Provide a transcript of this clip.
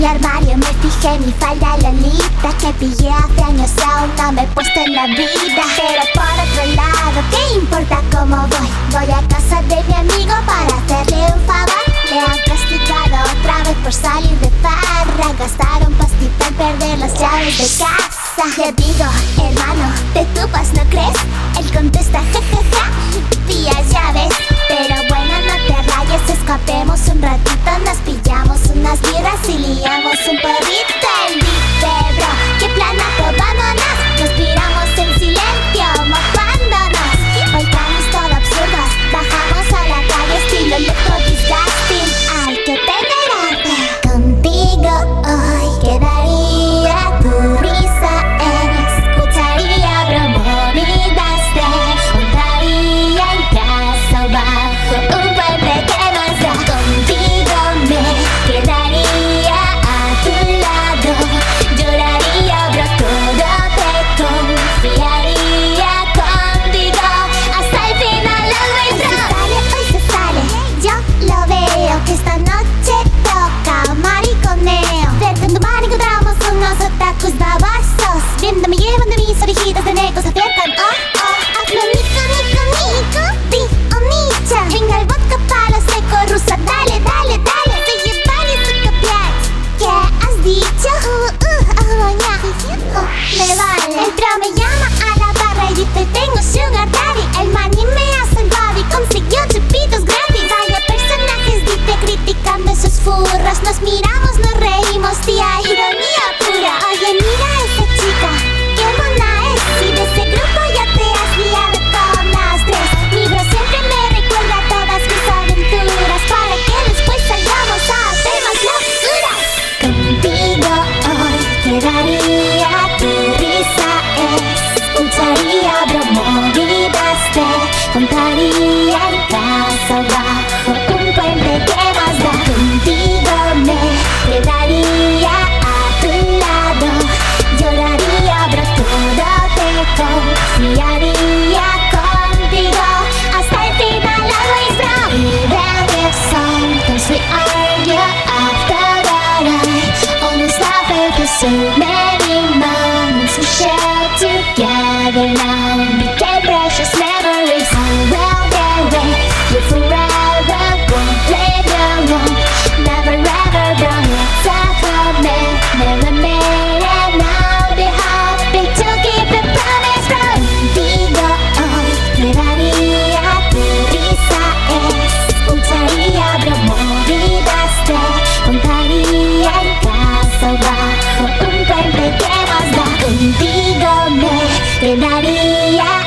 mi armario me fijé mi falda lolita Que pillé hace años aún no me he puesto en la vida Pero por otro lado, ¿qué importa cómo voy? Voy a casa de mi amigo para hacerle un favor Le han castigado otra vez por salir de farra Gastar un pastito en perder las llaves de casa Te digo, hermano, te tupas, ¿no crees? si liamos un porrito So many moments we shared together now. un golpe que más da contigo me quedaría